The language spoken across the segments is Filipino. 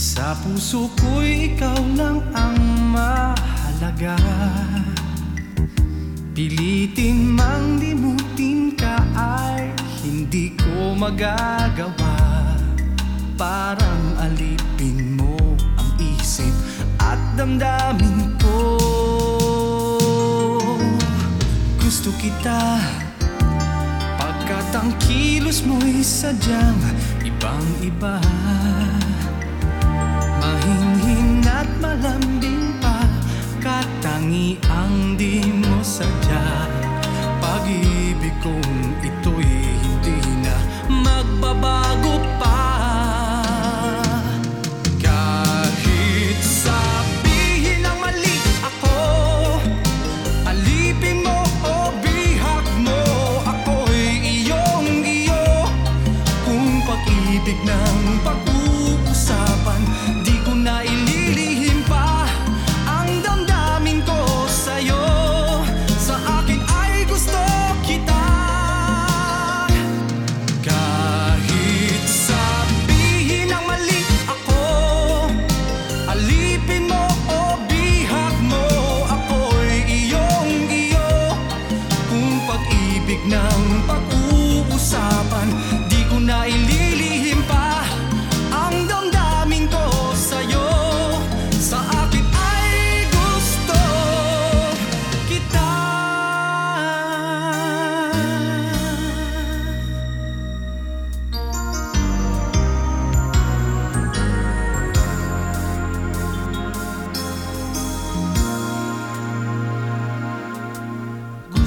Sa puso ko'y ikaw lang ang mahalaga. Pilitin mang limutin ka ay hindi ko magagawa. Parang alipin mo ang isip at damdamin ko. Gusto kita Pagkat ang kilos mo'y sadyang ibang iba mo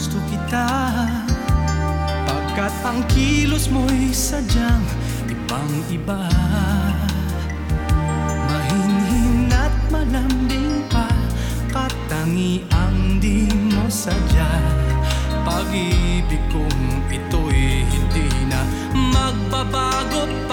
Gusto kita. Pagkat ang kilos mo'y sadyang ibang iba. Mahinhin at malambing pa Katangiang di mo sadya. Pag-ibig kong ito'y hindi na magbabago pa